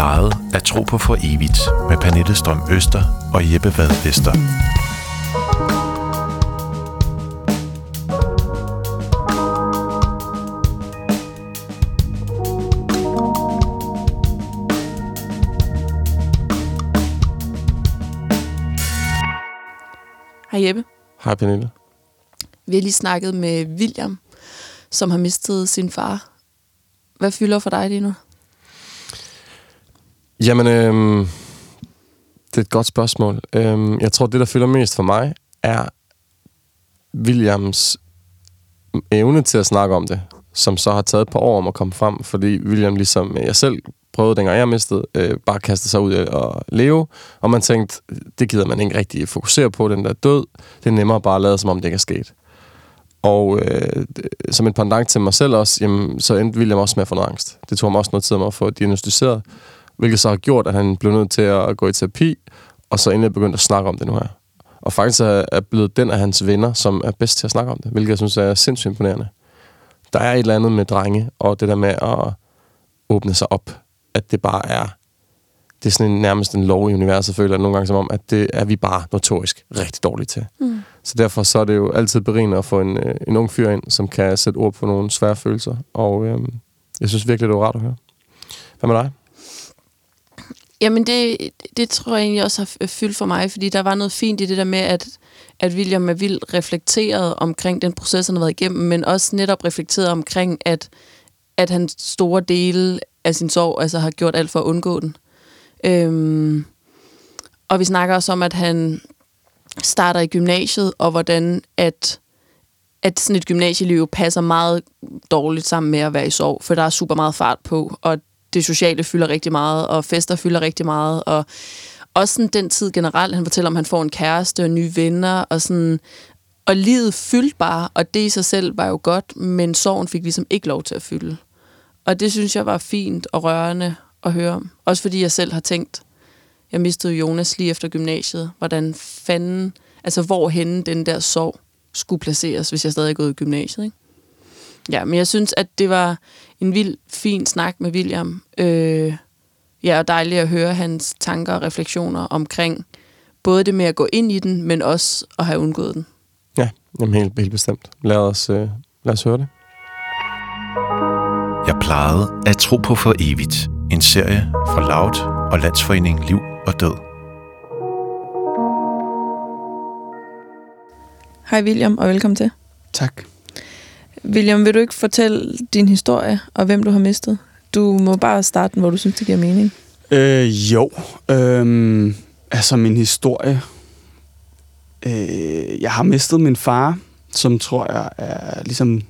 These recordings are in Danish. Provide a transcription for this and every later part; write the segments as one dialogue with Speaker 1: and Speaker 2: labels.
Speaker 1: plejede at tro på for evigt med Pernille Strøm Øster og Jeppe Vad Vester.
Speaker 2: Hej Jeppe.
Speaker 3: Hej Pernille.
Speaker 2: Vi har lige snakket med William, som har mistet sin far. Hvad fylder for dig lige nu?
Speaker 3: Jamen, øhm, det er et godt spørgsmål. Øhm, jeg tror, det, der fylder mest for mig, er Williams evne til at snakke om det, som så har taget et par år om at komme frem, fordi William, ligesom øh, jeg selv prøvede, dengang jeg mistede, øh, bare kastede sig ud og leve, og man tænkte, det gider man ikke rigtig fokusere på, den der død. Det er nemmere bare at lade, som om det ikke er sket. Og øh, som et pendant til mig selv også, jamen, så endte William også med at få noget angst. Det tog mig også noget tid at få diagnostiseret, hvilket så har gjort, at han blev nødt til at gå i terapi, og så endelig begyndt at snakke om det nu her. Og faktisk er blevet den af hans venner, som er bedst til at snakke om det, hvilket jeg synes er sindssygt imponerende. Der er et eller andet med drenge, og det der med at åbne sig op, at det bare er det er sådan en, nærmest en lov i universet, føler jeg nogle gange som om, at det er vi bare notorisk rigtig dårlige til. Mm. Så derfor så er det jo altid berigende at få en, øh, en ung fyr ind, som kan sætte ord på nogle svære følelser. Og øhm, jeg synes virkelig, det var rart at høre. Hvad med dig?
Speaker 2: Jamen, det, det tror jeg egentlig også har fyldt for mig, fordi der var noget fint i det der med, at, at William er vildt reflekteret omkring den proces, han har været igennem, men også netop reflekteret omkring, at, at han store dele af sin sorg altså har gjort alt for at undgå den. Øhm, og vi snakker også om, at han starter i gymnasiet, og hvordan at, at sådan et gymnasieliv passer meget dårligt sammen med at være i sorg, for der er super meget fart på, og det sociale fylder rigtig meget, og fester fylder rigtig meget, og også sådan den tid generelt, han fortæller om, han får en kæreste og nye venner, og sådan, og livet fyldte bare, og det i sig selv var jo godt, men sorgen fik ligesom ikke lov til at fylde. Og det synes jeg var fint og rørende at høre om. Også fordi jeg selv har tænkt, jeg mistede Jonas lige efter gymnasiet. Hvordan fanden, altså hvorhenne den der sorg skulle placeres, hvis jeg stadig er gået i gymnasiet. Ikke? Ja, men jeg synes, at det var en vild, fin snak med William. Øh, ja, og dejligt at høre hans tanker og refleksioner omkring både det med at gå ind i den, men også at have undgået den.
Speaker 3: Ja, jamen helt, helt bestemt. Lad os, øh, lad os høre det.
Speaker 1: Jeg plejede at tro på for evigt. En serie fra Loud og Landsforeningen Liv og Død.
Speaker 2: Hej William, og velkommen til.
Speaker 4: Tak.
Speaker 2: William, vil du ikke fortælle din historie og hvem du har mistet? Du må bare starte den, hvor du synes, det giver mening.
Speaker 4: Øh, jo. Øh, altså, min historie... Øh, jeg har mistet min far, som tror jeg er ligesom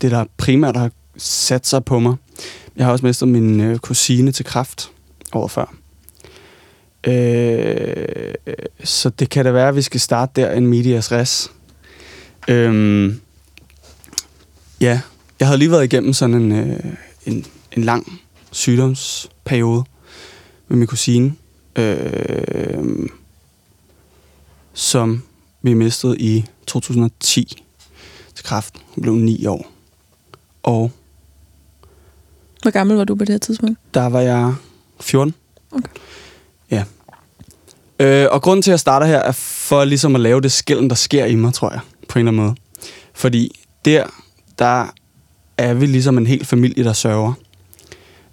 Speaker 4: det, der primært har sat sig på mig. Jeg har også mistet min øh, kusine til kraft over før. Øh, så det kan da være, at vi skal starte der en medias res. Øh, ja, jeg havde lige været igennem sådan en, øh, en, en lang sygdomsperiode med min kusine, øh, som vi mistede i 2010 til kraft. Hun blev 9 år. Og
Speaker 2: hvor gammel var du på det her tidspunkt?
Speaker 4: Der var jeg 14.
Speaker 2: Okay.
Speaker 4: Ja. Øh, og grunden til, at jeg starter her, er for ligesom at lave det skælden, der sker i mig, tror jeg, på en eller anden måde. Fordi der, der er vi ligesom en hel familie, der sørger.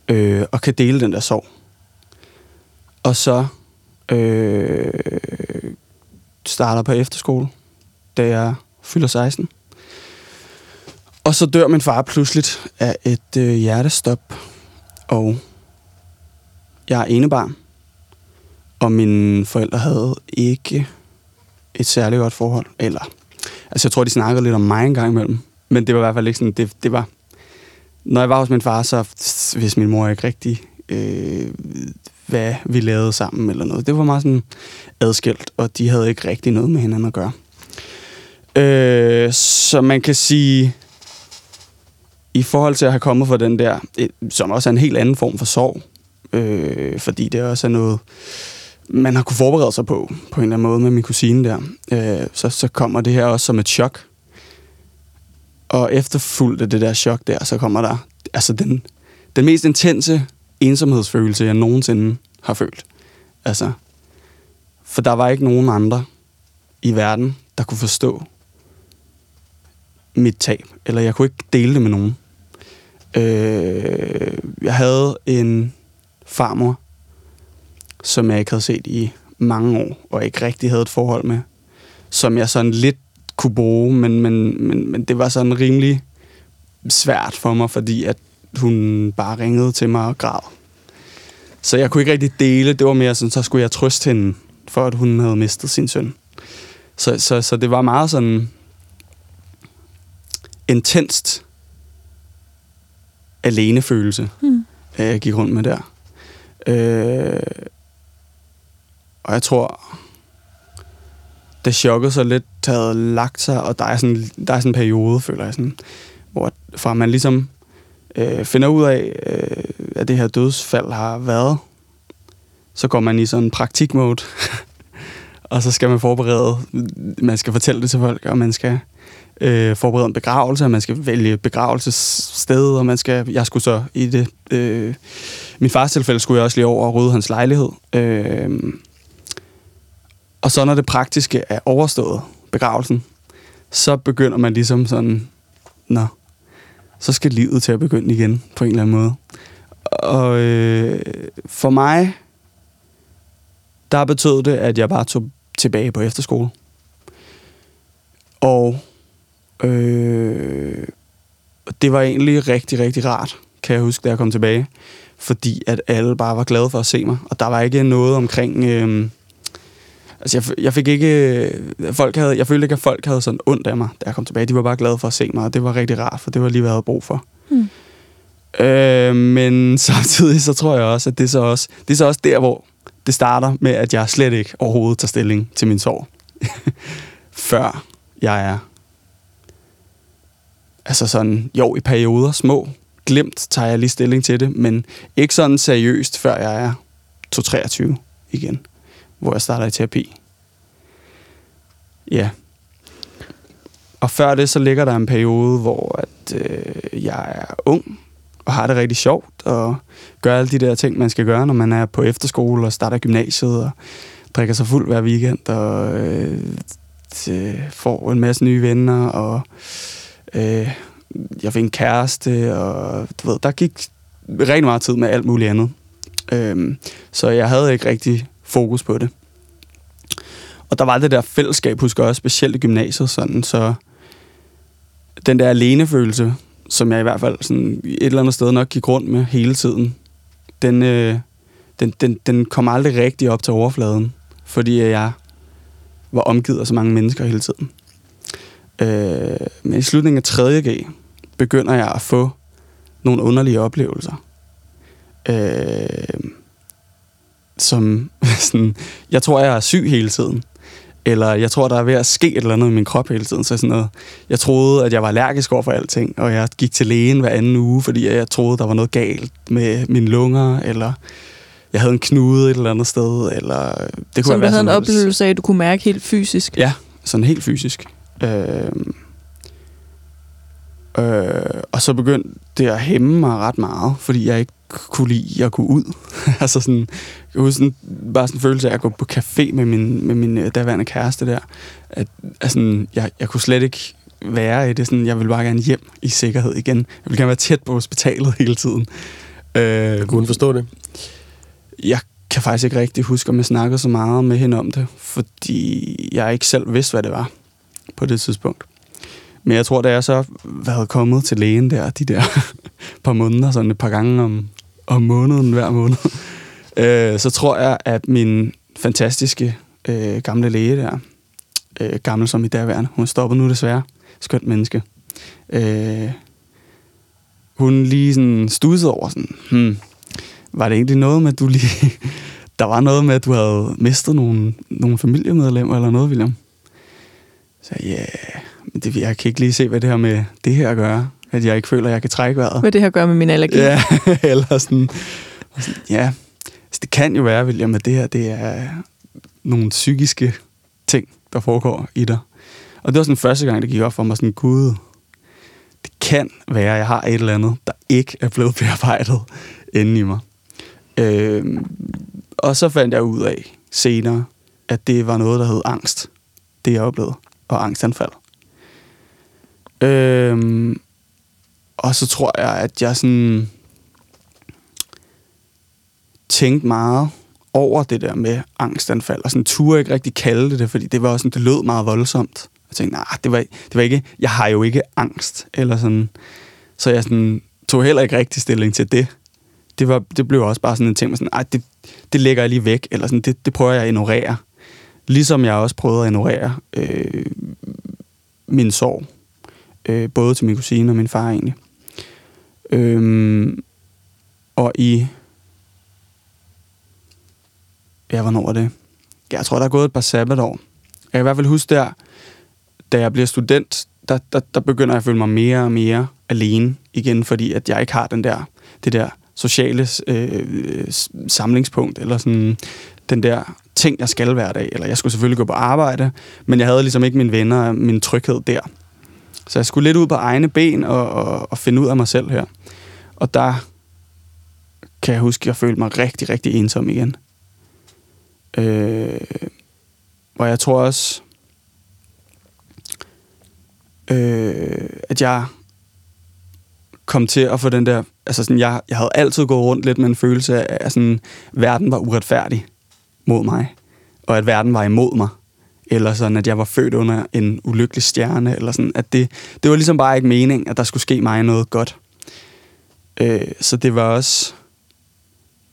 Speaker 4: Øh, og kan dele den der sorg. Og så øh, starter på efterskole, da jeg fylder 16. Og så dør min far pludseligt af et øh, hjertestop, og jeg er enebarn. Og mine forældre havde ikke et særligt godt forhold. Eller, altså jeg tror, de snakkede lidt om mig en gang imellem. Men det var i hvert fald ikke sådan, det, det var... Når jeg var hos min far, så hvis min mor ikke rigtig, øh, hvad vi lavede sammen eller noget. Det var meget sådan adskilt, og de havde ikke rigtig noget med hinanden at gøre. Øh, så man kan sige, i forhold til at have kommet fra den der, øh, som også er en helt anden form for sorg, øh, fordi det også er noget, man har kunne forberede sig på, på en eller anden måde med min kusine der, øh, så, så kommer det her også som et chok. Og efterfulgt af det der chok der, så kommer der altså den, den mest intense ensomhedsfølelse, jeg nogensinde har følt. Altså, for der var ikke nogen andre i verden, der kunne forstå mit tab, eller jeg kunne ikke dele det med nogen. Øh, jeg havde en farmor, som jeg ikke havde set i mange år, og ikke rigtig havde et forhold med, som jeg sådan lidt kunne bruge, men, men, men, men det var sådan rimelig svært for mig, fordi at hun bare ringede til mig og græd. Så jeg kunne ikke rigtig dele. Det var mere sådan, så skulle jeg trøste hende, for at hun havde mistet sin søn. Så, så, så det var meget sådan intenst alenefølelse,
Speaker 5: Mm.
Speaker 4: jeg gik rundt med der. Øh, og jeg tror, det chokket så lidt havde lagt sig, og der er sådan, der er sådan en periode, føler jeg, sådan, hvor fra man ligesom øh, finder ud af, øh, at det her dødsfald har været, så går man i sådan en praktikmode, og så skal man forberede, man skal fortælle det til folk, og man skal øh, forberede en begravelse, og man skal vælge begravelsessted, og man skal, jeg skulle så i det, øh, min fars tilfælde skulle jeg også lige over og rydde hans lejlighed. Øh, og så når det praktiske er overstået, begravelsen, så begynder man ligesom sådan, nå, så skal livet til at begynde igen på en eller anden måde. Og øh, for mig, der betød det, at jeg bare tog tilbage på efterskole. Og øh, det var egentlig rigtig, rigtig rart, kan jeg huske, da jeg kom tilbage. Fordi at alle bare var glade for at se mig. Og der var ikke noget omkring... Øh, altså, jeg, jeg fik ikke... Folk havde, jeg følte ikke, at folk havde sådan ondt af mig, da jeg kom tilbage. De var bare glade for at se mig, og det var rigtig rart, for det var lige, hvad jeg havde brug for.
Speaker 5: Mm.
Speaker 4: Øh, men samtidig så tror jeg også, at det er så også, det er så også der, hvor det starter med, at jeg slet ikke overhovedet tager stilling til min sorg. Før jeg er... Altså sådan, jo, i perioder, små, glemt tager jeg lige stilling til det, men ikke sådan seriøst, før jeg er 2-23 igen, hvor jeg starter i terapi. Ja. Og før det, så ligger der en periode, hvor at, øh, jeg er ung, og har det rigtig sjovt, og gør alle de der ting, man skal gøre, når man er på efterskole og starter gymnasiet, og drikker sig fuld hver weekend, og øh, t- får en masse nye venner, og øh, jeg fik en kæreste, og du ved, der gik rigtig meget tid med alt muligt andet. Øh, så jeg havde ikke rigtig fokus på det. Og der var det der fællesskab, husker jeg også, specielt i gymnasiet, sådan, så den der alenefølelse, som jeg i hvert fald sådan et eller andet sted nok gik rundt med hele tiden, den, øh, den, den, den kom aldrig rigtig op til overfladen, fordi jeg var omgivet af så mange mennesker hele tiden. Øh, men i slutningen af 3.G begynder jeg at få nogle underlige oplevelser. Øh, som sådan, jeg tror, jeg er syg hele tiden. Eller jeg tror, der er ved at ske et eller andet i min krop hele tiden. Så sådan noget, jeg troede, at jeg var allergisk over for alting, og jeg gik til lægen hver anden uge, fordi jeg troede, der var noget galt med mine lunger, eller jeg havde en knude et eller andet sted, eller det kunne
Speaker 2: Som du
Speaker 4: være
Speaker 2: havde en oplevelse af, at du kunne mærke helt fysisk.
Speaker 4: Ja, sådan helt fysisk. Øh, øh, og så begyndte det at hæmme mig ret meget, fordi jeg ikke kunne lide at gå ud. altså sådan, jeg kan huske sådan, bare sådan en følelse af at gå på café med min, med min øh, daværende kæreste der. At, altså, jeg, jeg kunne slet ikke være i det. Sådan, jeg ville bare gerne hjem i sikkerhed igen. Jeg ville gerne være tæt på hospitalet hele tiden. Øh,
Speaker 3: Kunne hun forstå det?
Speaker 4: jeg kan faktisk ikke rigtig huske, om jeg snakkede så meget med hende om det, fordi jeg ikke selv vidste, hvad det var på det tidspunkt. Men jeg tror, da jeg så var kommet til lægen der, de der par måneder, sådan et par gange om, om måneden hver måned, øh, så tror jeg, at min fantastiske øh, gamle læge der, øh, gammel som i derværende, hun er stoppet nu desværre, skønt menneske, øh, hun lige sådan studsede over sådan, hmm, var det egentlig noget med, at du lige... Der var noget med, at du havde mistet nogle, nogle familiemedlemmer eller noget, William? Så ja, yeah, men det, jeg kan ikke lige se, hvad det har med det her at gøre. At jeg ikke føler, at jeg kan trække vejret.
Speaker 2: Hvad det her gør med min allergi.
Speaker 4: Ja, eller sådan, sådan ja. Så det kan jo være, William, at det her det er nogle psykiske ting, der foregår i dig. Og det var sådan første gang, det gik op for mig sådan, gud, det kan være, at jeg har et eller andet, der ikke er blevet bearbejdet inde i mig. Øh, og så fandt jeg ud af senere, at det var noget, der hed angst. Det jeg oplevede. Og angstanfald. Øh, og så tror jeg, at jeg sådan tænkte meget over det der med angstanfald, og sådan turde ikke rigtig kalde det det, fordi det var også sådan, det lød meget voldsomt. Jeg tænkte, nej, det var, det var ikke, jeg har jo ikke angst, eller sådan. Så jeg sådan, tog heller ikke rigtig stilling til det. Det, var, det blev også bare sådan en ting, med sådan, ej, det, det lægger jeg lige væk, eller sådan, det, det prøver jeg at ignorere. Ligesom jeg også prøvede at ignorere øh, min sorg. Øh, både til min kusine og min far egentlig. Øh, og i Ja, hvornår var det? Jeg tror, der er gået et par sabbatår. Jeg kan i hvert fald huske der, da jeg bliver student, der, der, der begynder jeg at føle mig mere og mere alene igen, fordi at jeg ikke har den der, det der sociale øh, samlingspunkt, eller sådan den der ting, jeg skal hver dag. Eller jeg skulle selvfølgelig gå på arbejde, men jeg havde ligesom ikke mine venner og min tryghed der. Så jeg skulle lidt ud på egne ben og, og, og finde ud af mig selv her. Og der kan jeg huske, at jeg følte mig rigtig, rigtig ensom igen. Øh, og jeg tror også, øh, at jeg kom til at få den der... Altså sådan, jeg, jeg havde altid gået rundt lidt med en følelse af, at sådan, verden var uretfærdig mod mig. Og at verden var imod mig. Eller sådan, at jeg var født under en ulykkelig stjerne. Eller sådan, at det, det var ligesom bare ikke mening, at der skulle ske mig noget godt. Øh, så det var også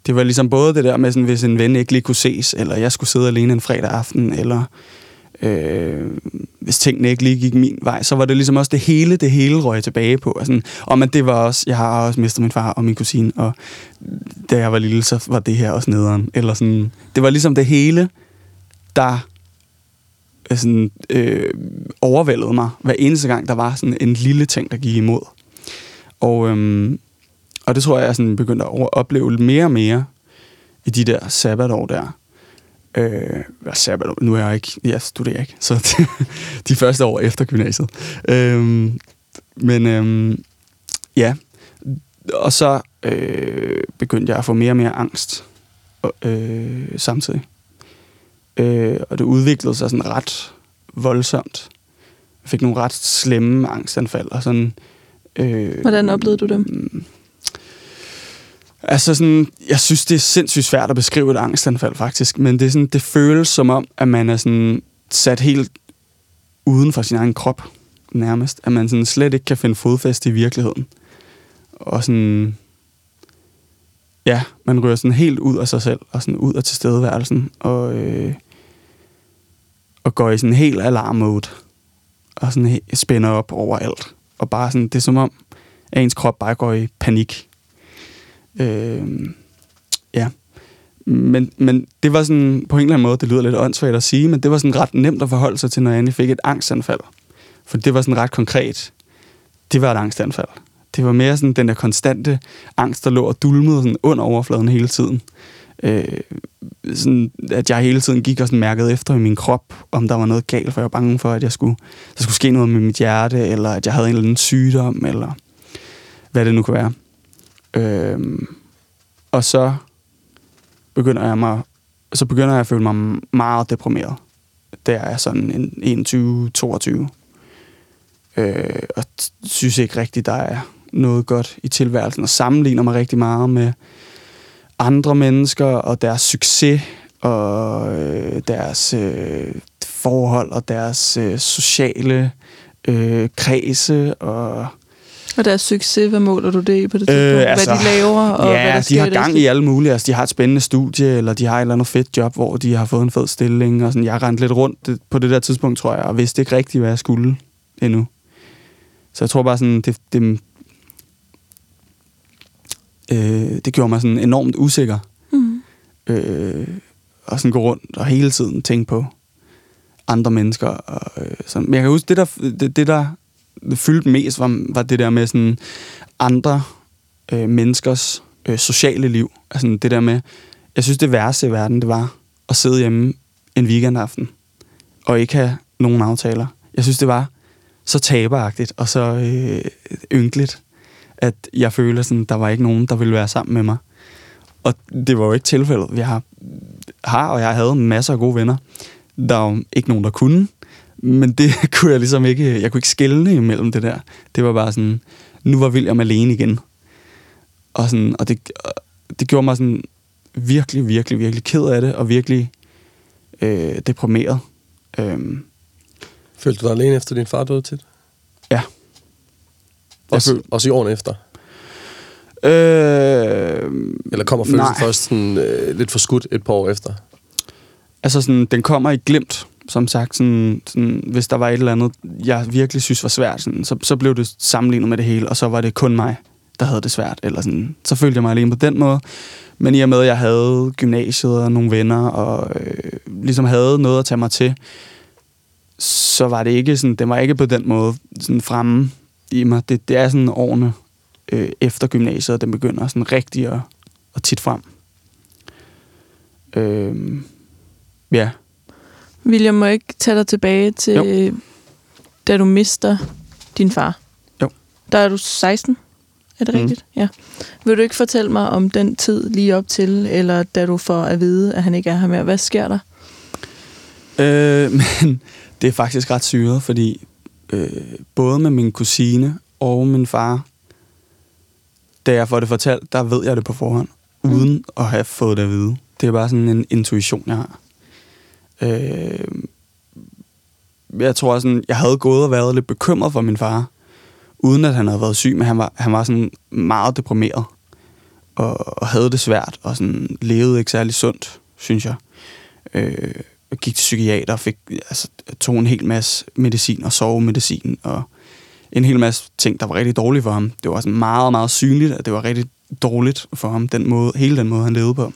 Speaker 4: det var ligesom både det der med, sådan, hvis en ven ikke lige kunne ses, eller jeg skulle sidde alene en fredag aften, eller øh, hvis tingene ikke lige gik min vej, så var det ligesom også det hele, det hele røg tilbage på. Og, sådan, og men det var også, jeg har også mistet min far og min kusine, og da jeg var lille, så var det her også nederen. Eller sådan, det var ligesom det hele, der øh, sådan, øh, overvældede mig, hver eneste gang, der var sådan en lille ting, der gik imod. Og, øhm, og det tror jeg, jeg sådan begyndte at opleve mere og mere i de der sabbatår der. Øh, sabbatår? Nu er jeg ikke, jeg studerer ikke, så de, de første år efter gymnasiet. Øh, men øh, ja, og så øh, begyndte jeg at få mere og mere angst øh, samtidig. Øh, og det udviklede sig sådan ret voldsomt. Jeg fik nogle ret slemme angstanfald. Og sådan,
Speaker 2: øh, Hvordan oplevede du dem?
Speaker 4: Altså sådan, jeg synes, det er sindssygt svært at beskrive et angstanfald, faktisk. Men det, er sådan, det føles som om, at man er sådan sat helt uden for sin egen krop, nærmest. At man sådan slet ikke kan finde fodfæste i virkeligheden. Og sådan... Ja, man rører sådan helt ud af sig selv, og sådan ud af tilstedeværelsen, og, øh, og går i sådan helt alarm-mode, og sådan spænder op overalt. Og bare sådan, det er som om, at ens krop bare går i panik Øh, ja. Men, men det var sådan, på en eller anden måde, det lyder lidt åndssvagt at sige, men det var sådan ret nemt at forholde sig til, når jeg endelig fik et angstanfald. For det var sådan ret konkret. Det var et angstanfald. Det var mere sådan den der konstante angst, der lå og dulmede sådan under overfladen hele tiden. Øh, sådan, at jeg hele tiden gik og sådan mærkede efter i min krop, om der var noget galt, for jeg var bange for, at jeg skulle, der skulle ske noget med mit hjerte, eller at jeg havde en eller anden sygdom, eller hvad det nu kunne være. Øhm, og så begynder jeg mig, så begynder jeg at føle mig meget deprimeret. Der er sådan en 21-22. Øh, og synes ikke rigtigt, der er noget godt i tilværelsen, og sammenligner mig rigtig meget med andre mennesker og deres succes og øh, deres øh, forhold og deres øh, sociale øh, kredse og
Speaker 2: og deres succes, hvad måler du det i på det tidspunkt? Øh, altså, hvad de laver, og
Speaker 4: ja,
Speaker 2: hvad der
Speaker 4: sker de har gang i alle mulige. Altså, de har et spændende studie, eller de har et eller andet fedt job, hvor de har fået en fed stilling. Og sådan. Jeg rent lidt rundt på det der tidspunkt, tror jeg, og vidste ikke rigtigt, hvad jeg skulle endnu. Så jeg tror bare sådan, det, det, øh, det gjorde mig sådan enormt usikker. Mm. Øh, og sådan gå rundt og hele tiden tænke på andre mennesker. Og, øh, sådan. Men jeg kan huske, det der, det, det der fyldte mest, var, var det der med sådan andre øh, menneskers øh, sociale liv. Altså det der med, jeg synes det værste i verden, det var at sidde hjemme en weekendaften og ikke have nogen aftaler. Jeg synes, det var så taberagtigt og så øh, ynkeligt, at jeg føler sådan, der var ikke nogen, der ville være sammen med mig. Og det var jo ikke tilfældet. Jeg har, har, og jeg havde masser af gode venner. Der er jo ikke nogen, der kunne. Men det kunne jeg ligesom ikke, jeg kunne ikke skælne imellem det der. Det var bare sådan, nu var William alene igen. Og, sådan, og det, det gjorde mig sådan virkelig, virkelig, virkelig ked af det, og virkelig øh, deprimeret. Øhm,
Speaker 3: Følte du dig alene efter din far døde tit?
Speaker 4: Ja.
Speaker 3: Også,
Speaker 4: føl-
Speaker 3: også i årene efter?
Speaker 4: øh,
Speaker 3: Eller kommer følelsen
Speaker 4: Nej.
Speaker 3: først sådan, øh, lidt for skudt et par år efter?
Speaker 4: Altså sådan, den kommer i glimt, som sagt. Sådan, sådan, hvis der var et eller andet, jeg virkelig synes var svært, sådan, så, så blev det sammenlignet med det hele, og så var det kun mig, der havde det svært. Eller sådan, så følte jeg mig alene på den måde. Men i og med, at jeg havde gymnasiet og nogle venner, og øh, ligesom havde noget at tage mig til, så var det ikke sådan, det var ikke på den måde sådan fremme i mig. Det, det er sådan årene øh, efter gymnasiet, at den begynder sådan rigtig at, at tit frem. Øh, ja.
Speaker 2: William, må jeg ikke tage dig tilbage til,
Speaker 4: Jo.
Speaker 2: da du mister din far?
Speaker 4: Jo.
Speaker 2: Der er du 16, er det mm. rigtigt? Ja. Vil du ikke fortælle mig om den tid lige op til, eller da du får at vide, at han ikke er her mere? Hvad sker der?
Speaker 4: Øh, men det er faktisk ret syret, fordi øh, både med min kusine og min far, da jeg får det fortalt, der ved jeg det på forhånd,
Speaker 2: Mm.
Speaker 4: uden at have fået det at vide. Det er bare sådan en intuition, jeg har. Øh, jeg tror sådan, jeg havde gået og været lidt bekymret for min far, uden at han havde været syg, men han var, han var sådan meget deprimeret, og, og havde det svært, og sådan levede ikke særlig sundt, synes jeg. Øh, og gik til psykiater og fik, altså, tog en hel masse medicin og sovemedicin og en hel masse ting, der var rigtig dårlige for ham. Det var sådan meget, meget synligt, at det var rigtig dårligt for ham, den måde, hele den måde, han levede på.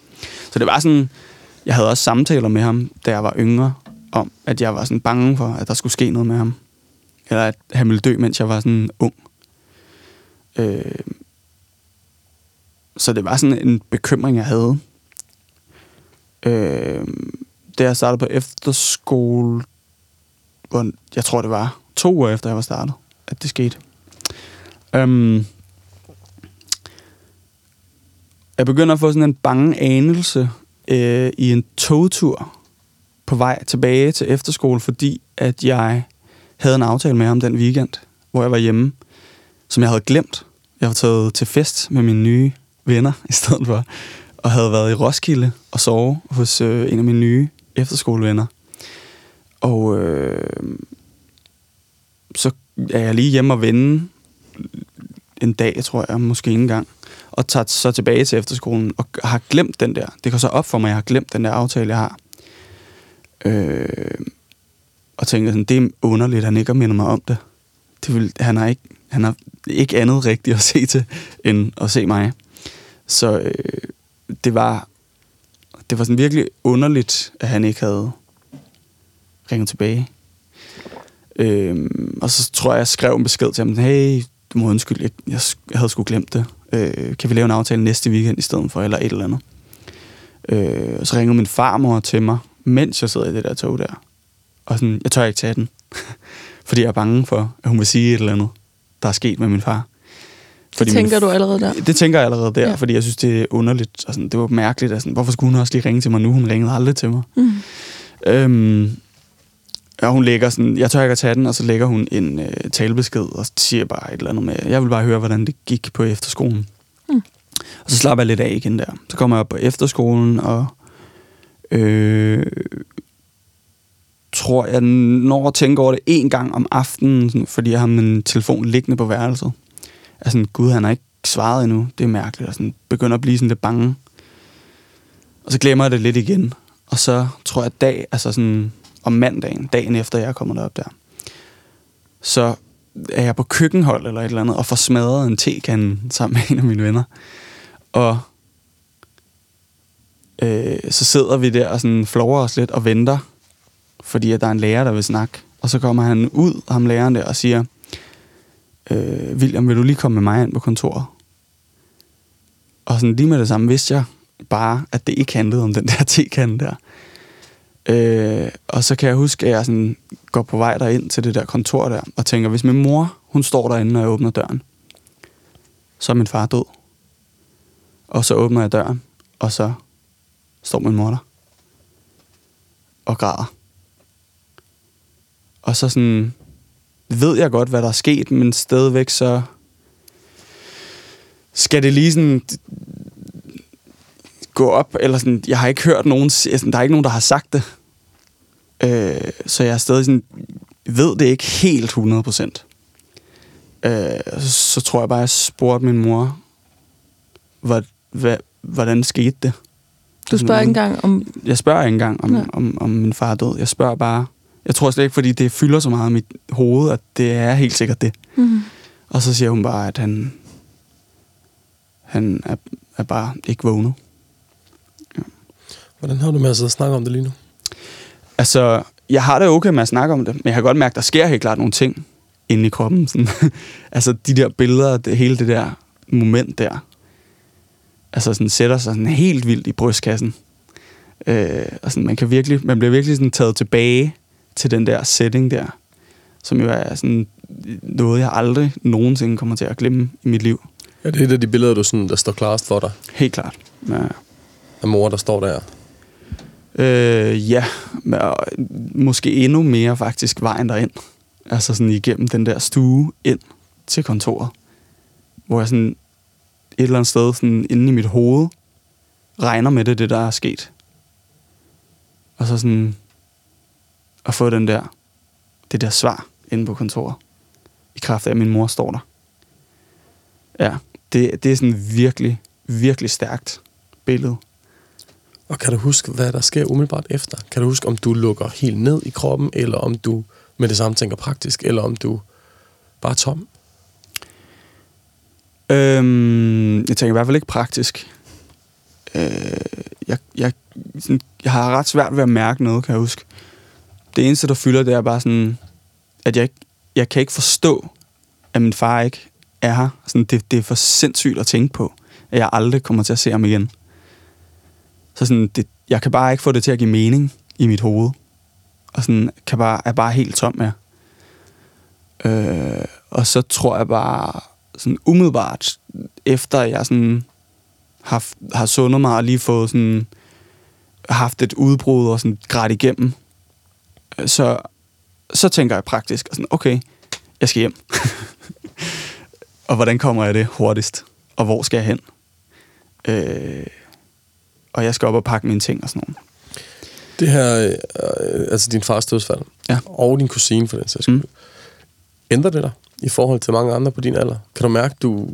Speaker 4: Så det var sådan, jeg havde også samtaler med ham, da jeg var yngre, om at jeg var sådan bange for, at der skulle ske noget med ham. Eller at han ville dø, mens jeg var sådan ung. Øh, så det var sådan en bekymring, jeg havde. Øh, da jeg startede på efterskole, hvor jeg tror, det var to uger efter, jeg var startet, at det skete. Øhm, jeg begynder at få sådan en bange anelse øh, i en togtur på vej tilbage til efterskole, fordi at jeg havde en aftale med ham den weekend, hvor jeg var hjemme, som jeg havde glemt. Jeg var taget til fest med mine nye venner i stedet for, og havde været i Roskilde og sove hos øh, en af mine nye efterskolevenner. Og øh, så er jeg lige hjemme og vende en dag, tror jeg, måske ikke engang, og tager så tilbage til efterskolen og har glemt den der. Det går så op for mig, at jeg har glemt den der aftale, jeg har. Øh, og tænker sådan, det er underligt, at han ikke har mindet mig om det. det vil, han, har ikke, han har ikke andet rigtigt at se til, end at se mig. Så øh, det var det var sådan virkelig underligt, at han ikke havde ringet tilbage. Øhm, og så tror jeg, jeg skrev en besked til ham, hey, du må undskylde, jeg, jeg, jeg havde sgu glemt det. Øh, kan vi lave en aftale næste weekend i stedet for, eller et eller andet. Øh, så ringede min farmor til mig, mens jeg sidder i det der tog der. Og sådan, jeg tør ikke tage den. Fordi jeg er bange for, at hun vil sige et eller andet, der er sket med min far.
Speaker 2: Det
Speaker 4: min
Speaker 2: tænker du allerede der?
Speaker 4: det tænker jeg allerede der,
Speaker 2: ja.
Speaker 4: fordi jeg synes, det er underligt. Og sådan, det var mærkeligt. Og sådan, hvorfor skulle hun også lige ringe til mig nu? Hun ringede aldrig til mig.
Speaker 2: Mm.
Speaker 4: Øhm, og hun lægger sådan, jeg tør ikke at tage den, og så lægger hun en øh, talebesked og siger bare et eller andet med, jeg vil bare høre, hvordan det gik på efterskolen.
Speaker 2: Mm.
Speaker 4: Og så slapper jeg lidt af igen der. Så kommer jeg op på efterskolen, og øh, tror jeg når at tænke over det en gang om aftenen, sådan, fordi jeg har min telefon liggende på værelset. Er sådan, gud, han har ikke svaret endnu. Det er mærkeligt. Og sådan, begynder at blive sådan lidt bange. Og så glemmer jeg det lidt igen. Og så tror jeg dag, altså sådan om mandagen, dagen efter jeg er kommet op der, så er jeg på køkkenhold eller et eller andet, og får smadret en tekande sammen med en af mine venner. Og øh, så sidder vi der og sådan flover os lidt og venter, fordi at der er en lærer, der vil snakke. Og så kommer han ud, ham læreren der, og siger, øh, William, vil du lige komme med mig ind på kontoret? Og sådan lige med det samme vidste jeg bare, at det ikke handlede om den der tekande der. Øh, og så kan jeg huske, at jeg sådan går på vej derind til det der kontor der, og tænker, hvis min mor, hun står derinde, når jeg åbner døren, så er min far død. Og så åbner jeg døren, Og så står min mor der. Og græder. Og så sådan, ved jeg godt, hvad der er sket, men stadigvæk så skal det lige sådan gå op, eller sådan, jeg har ikke hørt nogen, sådan, der er ikke nogen, der har sagt det. Øh, så jeg er stadig sådan, ved det ikke helt 100 procent. Øh, så, så tror jeg bare, jeg spurgte min mor, hvad, hvad, hvordan skete det?
Speaker 2: Du spørger ikke engang om...
Speaker 4: Jeg spørger ikke engang, om, om, om min far er død. Jeg spørger bare... Jeg tror slet ikke, fordi det fylder så meget i mit hoved, at det er helt sikkert det.
Speaker 2: Mm.
Speaker 4: Og så siger hun bare, at han, han er, er bare ikke vågnet.
Speaker 3: Hvordan har du med at sidde og snakke om det lige nu?
Speaker 4: Altså, jeg har det okay med at snakke om det, men jeg kan godt mærke, at der sker helt klart nogle ting inde i kroppen. Sådan. altså, de der billeder, det, hele det der moment der, altså sådan sætter sig sådan helt vildt i brystkassen. Øh, og sådan, man, kan virkelig, man bliver virkelig sådan taget tilbage til den der setting der, som jo er sådan noget, jeg aldrig nogensinde kommer til at glemme i mit liv.
Speaker 3: Ja, det er et af de billeder, du sådan, der står klarest for dig.
Speaker 4: Helt klart. Ja.
Speaker 3: Af mor, der står der.
Speaker 4: Øh, ja, og måske endnu mere faktisk vejen derind. Altså sådan igennem den der stue ind til kontoret. Hvor jeg sådan et eller andet sted sådan inde i mit hoved regner med det, det der er sket. Og så sådan at få den der, det der svar inde på kontoret. I kraft af, at min mor står der. Ja, det, det er sådan virkelig, virkelig stærkt billede.
Speaker 3: Og kan du huske, hvad der sker umiddelbart efter? Kan du huske, om du lukker helt ned i kroppen, eller om du med det samme tænker praktisk, eller om du bare er tom?
Speaker 4: Øhm, jeg tænker i hvert fald ikke praktisk. Øh, jeg, jeg, sådan, jeg har ret svært ved at mærke noget, kan jeg huske. Det eneste, der fylder, det er bare sådan, at jeg, jeg kan ikke forstå, at min far ikke er her. Sådan, det, det er for sindssygt at tænke på, at jeg aldrig kommer til at se ham igen. Så sådan, det, jeg kan bare ikke få det til at give mening i mit hoved. Og sådan, kan bare, er bare helt tom med. Øh, og så tror jeg bare, sådan umiddelbart, efter jeg sådan har, har sundet mig og lige fået sådan, haft et udbrud og sådan grædt igennem, øh, så, så tænker jeg praktisk, og sådan, okay, jeg skal hjem. og hvordan kommer jeg det hurtigst? Og hvor skal jeg hen? Øh, og jeg skal op og pakke mine ting og sådan noget.
Speaker 3: Det her, øh, altså din fars dødsfald,
Speaker 4: Ja.
Speaker 3: og din kusine for den sags mm. ændrer det dig i forhold til mange andre på din alder? Kan du mærke, du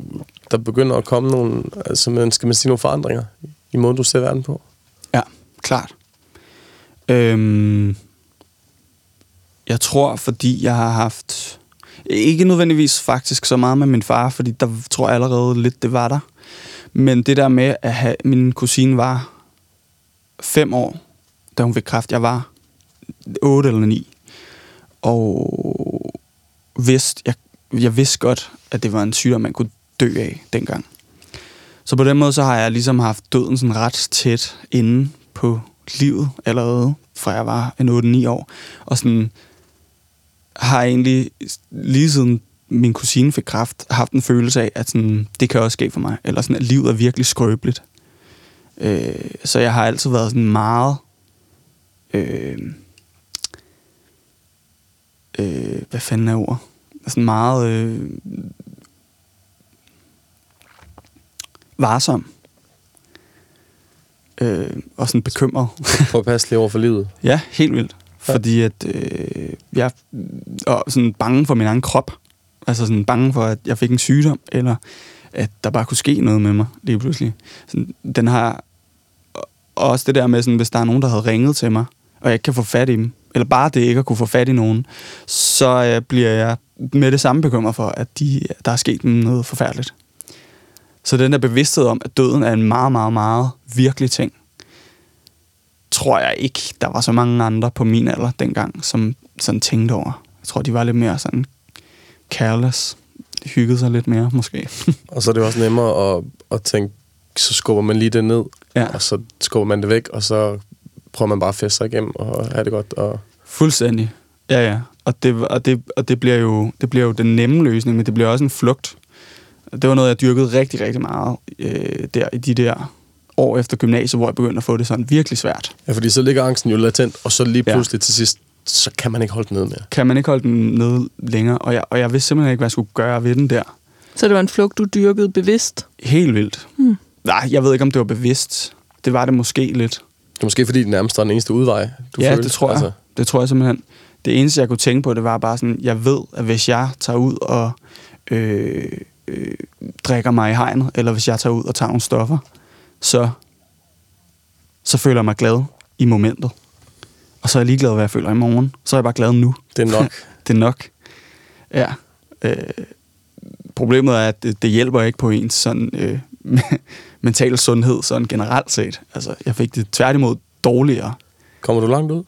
Speaker 3: der begynder at komme nogle, altså, man- skal man sige, nogle forandringer i måden, du ser verden på?
Speaker 4: Ja, klart. Øhm, jeg tror, fordi jeg har haft... Ikke nødvendigvis faktisk så meget med min far, fordi der tror jeg allerede lidt, det var der. Men det der med, at have, min kusine var fem år, da hun fik kræft. Jeg var otte eller ni. Og vidste, jeg, jeg vidste godt, at det var en sygdom, man kunne dø af dengang. Så på den måde, så har jeg ligesom haft døden sådan ret tæt inde på livet allerede, fra jeg var en 8-9 år. Og sådan har jeg egentlig lige siden min kusine fik kræft, haft en følelse af, at sådan, det kan også ske for mig. Eller sådan, at livet er virkelig skrøbeligt. Øh, så jeg har altid været sådan meget... Øh, øh, hvad fanden er ord? Sådan meget... Øh, varsom. Øh, og sådan bekymret.
Speaker 3: Påpasselig over for livet.
Speaker 4: Ja, helt vildt. Fordi at øh, jeg er sådan bange for min egen krop. Altså sådan bange for, at jeg fik en sygdom, eller at der bare kunne ske noget med mig lige pludselig. Sådan, den har og også det der med, sådan, hvis der er nogen, der havde ringet til mig, og jeg ikke kan få fat i dem, eller bare det ikke at kunne få fat i nogen, så øh, bliver jeg med det samme bekymret for, at de, der er sket dem noget forfærdeligt. Så den der bevidsthed om, at døden er en meget, meget, meget virkelig ting, tror jeg ikke, der var så mange andre på min alder dengang, som sådan tænkte over. Jeg tror, de var lidt mere sådan careless. De hyggede sig lidt mere, måske.
Speaker 3: Og så er det jo også nemmere at, at tænke, så skubber man lige det ned,
Speaker 4: ja,
Speaker 3: og så skubber man det væk, og så prøver man bare at feste sig igennem og have det godt. Og
Speaker 4: fuldstændig. Ja, ja. Og det, og det, og det, bliver jo, det bliver jo den nemme løsning, men det bliver også en flugt. Det var noget, jeg dyrkede rigtig, rigtig meget øh, der i de der år efter gymnasiet, hvor jeg begyndte at få det sådan virkelig svært.
Speaker 3: Ja, fordi så ligger angsten jo latent, og så lige
Speaker 4: Ja.
Speaker 3: pludselig til sidst, så kan man ikke holde den ned mere.
Speaker 4: Kan man ikke holde den nede længere, og jeg, og jeg vidste simpelthen ikke, hvad jeg skulle gøre ved den der.
Speaker 2: Så det var en flugt, du dyrkede bevidst?
Speaker 4: Helt vildt.
Speaker 2: Hmm.
Speaker 4: Nej, jeg ved ikke, om det var bevidst. Det var det måske lidt.
Speaker 3: Det er måske fordi, det nærmest var den eneste udvej, du
Speaker 4: ja,
Speaker 3: følte.
Speaker 4: det tror jeg. Altså. Det tror jeg simpelthen. Det eneste, jeg kunne tænke på, det var bare sådan, jeg ved, at hvis jeg tager ud og øh, øh, drikker mig i hegnet, eller hvis jeg tager ud og tager nogle stoffer, så, så føler jeg mig glad i momentet. Og så er jeg ligeglad, hvad jeg føler i morgen. Så er jeg bare glad nu.
Speaker 3: Det er nok.
Speaker 4: det er nok. Ja. Øh, problemet er, at det, det hjælper ikke på ens sådan, øh, mental sundhed sådan generelt set. Altså, jeg fik det tværtimod dårligere.
Speaker 3: Kommer du langt ud?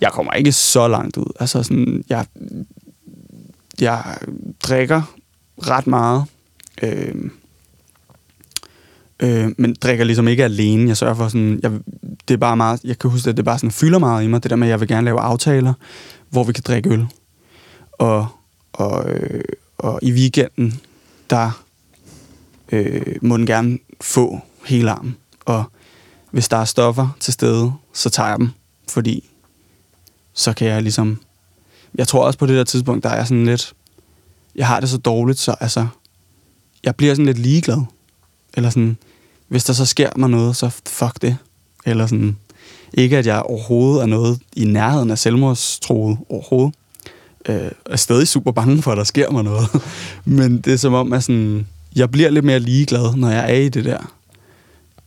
Speaker 4: Jeg kommer ikke så langt ud. Altså sådan, jeg, jeg drikker ret meget. Øh, øh, men drikker ligesom ikke alene. Jeg sørger for sådan, jeg, det er bare meget, jeg kan huske, at det bare sådan fylder meget i mig, det der med, at jeg vil gerne lave aftaler, hvor vi kan drikke øl. Og, og, øh, og i weekenden, der øh, må den gerne få hele armen. Og hvis der er stoffer til stede, så tager jeg dem, fordi så kan jeg ligesom... Jeg tror også på det der tidspunkt, der er jeg sådan lidt... Jeg har det så dårligt, så altså... Jeg bliver sådan lidt ligeglad. Eller sådan... Hvis der så sker mig noget, så fuck det. Eller sådan... Ikke at jeg overhovedet er noget i nærheden af selvmordstroet overhovedet. Øh, er stadig super bange for, at der sker mig noget. Men det er som om, at sådan, jeg bliver lidt mere ligeglad, når jeg er i det der.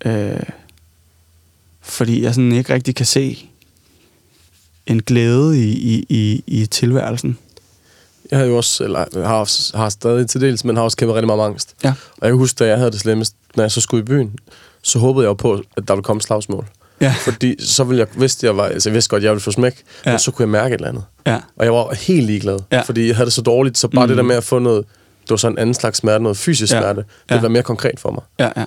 Speaker 4: Øh, fordi jeg sådan ikke rigtig kan se en glæde i, i, i, i tilværelsen.
Speaker 3: Jeg har jo også, eller har, har stadig til dels, men har også kæmpet rigtig meget angst.
Speaker 4: Ja.
Speaker 3: Og jeg kan huske, da jeg havde det slemmest, når jeg så skulle i byen, så håbede jeg jo på, at der ville komme slagsmål.
Speaker 4: Ja.
Speaker 3: Fordi så ville jeg, vidste jeg var, altså jeg vidste godt, at jeg ville få smæk, ja. Men så kunne jeg mærke et eller andet.
Speaker 4: Ja.
Speaker 3: Og jeg var helt ligeglad,
Speaker 4: Ja.
Speaker 3: fordi jeg havde det så dårligt, så bare mm.
Speaker 4: Mm.
Speaker 3: det der med at få noget, det var sådan en anden slags smerte, noget fysisk
Speaker 4: Ja.
Speaker 3: smerte, det
Speaker 4: Ja.
Speaker 3: var mere konkret for mig.
Speaker 4: Ja, ja.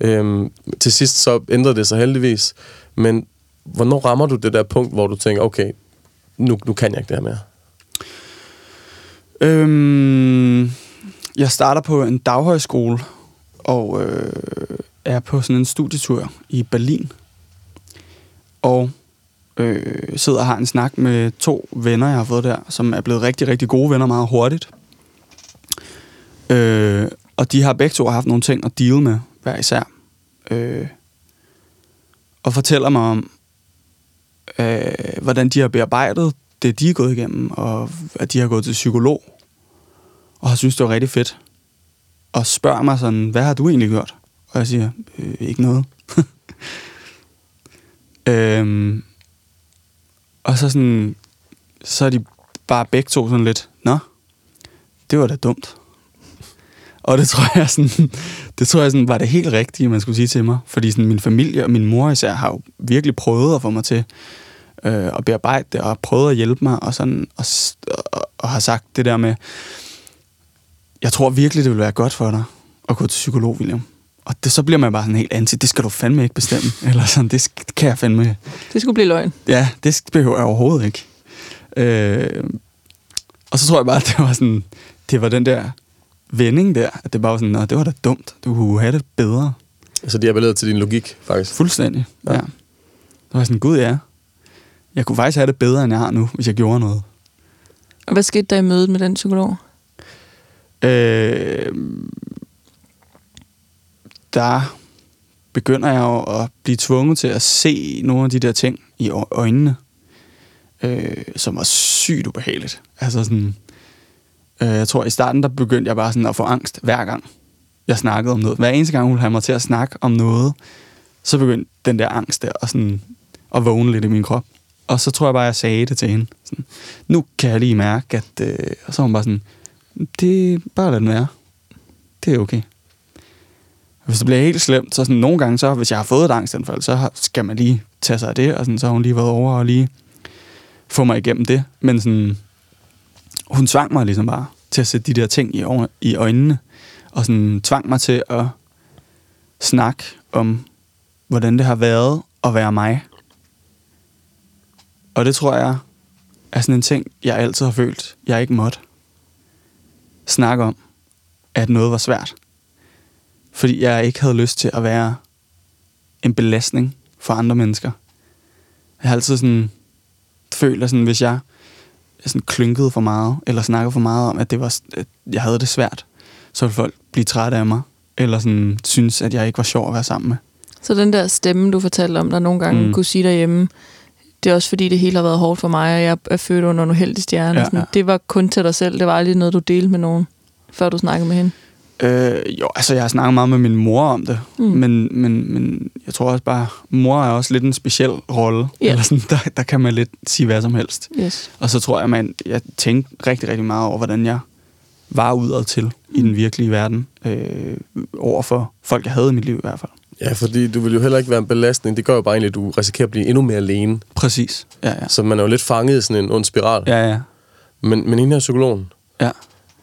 Speaker 3: Øhm, til sidst så ændrede det sig heldigvis, men hvornår rammer du det der punkt, hvor du tænker, okay, nu, nu kan jeg ikke det her mere?
Speaker 4: Øhm, jeg starter på en daghøjskole, og øh, er på sådan en studietur i Berlin. Og øh, sidder og har en snak med to venner, jeg har fået der, som er blevet rigtig, rigtig gode venner meget hurtigt. Øh, og de har begge to haft nogle ting at deal med, hver især. Øh, og fortæller mig om, øh, hvordan de har bearbejdet det, de er gået igennem, og at de har gået til psykolog, og har synes, det var rigtig fedt. Og spørger mig sådan, hvad har du egentlig gjort? Og jeg siger, øh, ikke noget. øhm, og så sådan, så er de bare begge to sådan lidt, nå, det var da dumt. Og det tror jeg sådan, det tror jeg sådan var det helt rigtige, man skulle sige til mig. Fordi sådan min familie og min mor især har jo virkelig prøvet at få mig til øh, at bearbejde det, og prøvet at hjælpe mig, og, sådan, og, og, og har sagt det der med, jeg tror virkelig, det vil være godt for dig at gå til psykolog, William. Og det, så bliver man bare sådan helt anti, det skal du fandme ikke bestemme. Eller sådan, det, det kan jeg fandme.
Speaker 2: Det skulle blive løgn.
Speaker 4: Ja, det behøver jeg overhovedet ikke. Øh, og så tror jeg bare, at det var sådan, det var den der vending der, at det bare var sådan, Nå, det var da dumt, du kunne have det bedre.
Speaker 3: Altså, de appellerede til din logik, faktisk.
Speaker 4: Fuldstændig,
Speaker 3: Ja.
Speaker 4: ja. ja. Så var jeg sådan, gud ja, jeg kunne faktisk have det bedre, end jeg har nu, hvis jeg gjorde noget.
Speaker 2: Og hvad skete der i mødet med den psykolog?
Speaker 4: Øh, der begynder jeg jo at blive tvunget til at se nogle af de der ting i øjnene, øh, som var sygt ubehageligt. Altså sådan, øh, jeg tror i starten, der begyndte jeg bare sådan at få angst hver gang, jeg snakkede om noget. Hver eneste gang, hun ville have mig til at snakke om noget, så begyndte den der angst der og sådan, at vågne lidt i min krop. Og så tror jeg bare, jeg sagde det til hende. Sådan, nu kan jeg lige mærke, at... Øh, og så var hun bare sådan, det bare lad den være. Det er okay. Hvis det bliver helt slemt, så sådan nogle gange, så hvis jeg har fået et angstanfald, så skal man lige tage sig af det, og sådan, så har hun lige været over og lige få mig igennem det. Men sådan, hun tvang mig ligesom bare til at sætte de der ting i, i øjnene, og sådan tvang mig til at snakke om, hvordan det har været at være mig. Og det tror jeg er sådan en ting, jeg altid har følt, jeg ikke måtte snakke om, at noget var svært. Fordi jeg ikke havde lyst til at være en belastning for andre mennesker. Jeg har altid sådan følt, at sådan, hvis jeg sådan klynkede for meget, eller snakkede for meget om, at, det var, at jeg havde det svært, så ville folk blive trætte af mig, eller sådan synes, at jeg ikke var sjov at være sammen med.
Speaker 2: Så den der stemme, du fortalte om, der nogle gange mm.
Speaker 4: Mm.
Speaker 2: kunne sige derhjemme, det er også fordi, det hele har været hårdt for mig, og jeg er født under en uheldig stjerne.
Speaker 4: Ja,
Speaker 2: Ja, sådan,
Speaker 4: ja.
Speaker 2: Det var kun til dig selv. Det var aldrig noget, du delte med nogen, før du snakkede med hende.
Speaker 4: Øh, jo, altså jeg har snakket meget med min mor om det,
Speaker 2: Mm.
Speaker 4: men, men, men jeg tror også bare, mor er også lidt en speciel rolle.
Speaker 2: Ja.
Speaker 4: Eller sådan, der, der kan man lidt sige hvad som helst.
Speaker 2: Yes.
Speaker 4: Og så tror jeg, man, jeg tænkte rigtig, rigtig meget over, hvordan jeg var udad til mm. i den virkelige verden. Øh, over for folk, jeg havde i mit liv i hvert fald.
Speaker 3: Ja, fordi du vil jo heller ikke være en belastning. Det gør jo bare egentlig, at du risikerer at blive endnu mere alene.
Speaker 4: Præcis. Ja, ja.
Speaker 3: Så man er jo lidt fanget i sådan en ond spiral.
Speaker 4: Ja, ja.
Speaker 3: Men, men hende her psykologen,
Speaker 4: Ja.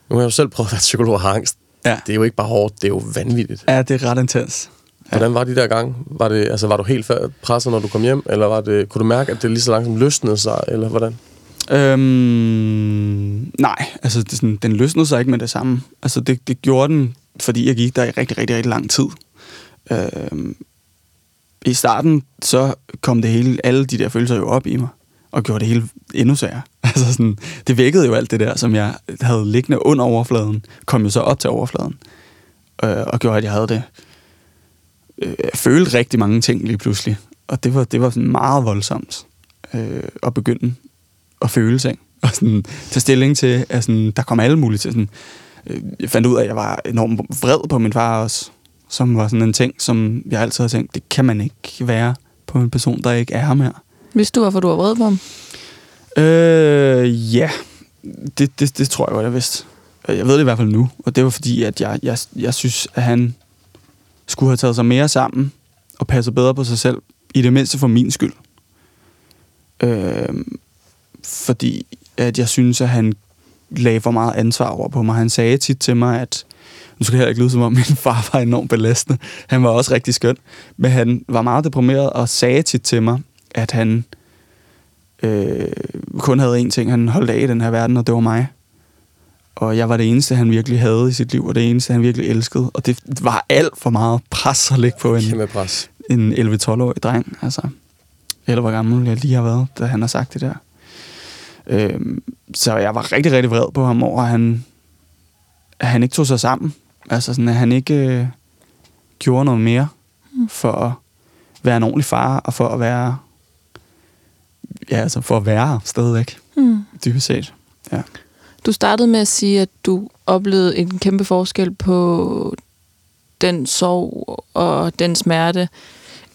Speaker 3: nu har jeg jo selv prøvet at være psykolog og har angst.
Speaker 4: Ja.
Speaker 3: Det er jo ikke bare hårdt, det er jo vanvittigt.
Speaker 4: ja, det er ret intens.
Speaker 3: Hvordan var de der gange? Var, det, altså, var du helt presset, når du kom hjem? Eller var det, kunne du mærke, at det lige så langsomt løsnede sig? Eller hvordan?
Speaker 4: Øhm, nej, altså det, sådan, den løsnede sig ikke med det samme. Altså det, det gjorde den, fordi jeg gik der i rigtig, rigtig, rigtig lang tid. Øh, I starten, så kom det hele, alle de der følelser jo op i mig, og gjorde det hele endnu sværere. Altså sådan, det vækkede jo alt det der, som jeg havde liggende under overfladen, kom jo så op til overfladen, øh, og gjorde, at jeg havde det. Øh, jeg følte rigtig mange ting lige pludselig, og det var, det var sådan meget voldsomt øh, at begynde at føle ting. Og sådan tage stilling til, at sådan, der kom alle mulige til. Sådan, øh, jeg fandt ud af, at jeg var enormt vred på min far også. Som var sådan en ting, som jeg altid har tænkt, det kan man ikke være på en person, der ikke er her mere.
Speaker 2: Hvis du hvorfor du var vred på ham?
Speaker 4: Øh, ja, det, det, det tror jeg godt, jeg vidste. Jeg ved det i hvert fald nu, og det var fordi, at jeg, jeg, jeg synes, at han skulle have taget sig mere sammen og passet bedre på sig selv, i det mindste for min skyld. Øh, fordi at jeg synes, at han lagde for meget ansvar over på mig. Han sagde tit til mig, at nu skal det heller ikke lyde som om, min far var enormt belastende. Han var også rigtig skøn. Men han var meget deprimeret og sagde tit til mig, at han øh, kun havde én ting, han holdt af i den her verden, og det var mig. Og jeg var det eneste, han virkelig havde i sit liv, og det eneste, han virkelig elskede. Og det var alt for meget pres at lægge på en,
Speaker 3: Kæmpe pres.
Speaker 4: en 11-12-årig dreng. Altså, eller hvor gammel jeg lige har været, da han har sagt det der. Øhm, så jeg var rigtig, rigtig vred på ham over, at han, at han ikke tog sig sammen. Altså sådan, at han ikke øh, gjorde noget mere for at være en ordentlig far, og for at være, ja, altså for at være her stadigvæk,
Speaker 2: Hmm.
Speaker 4: dybest set. Ja.
Speaker 2: Du startede med at sige, at du oplevede en kæmpe forskel på den sorg og den smerte,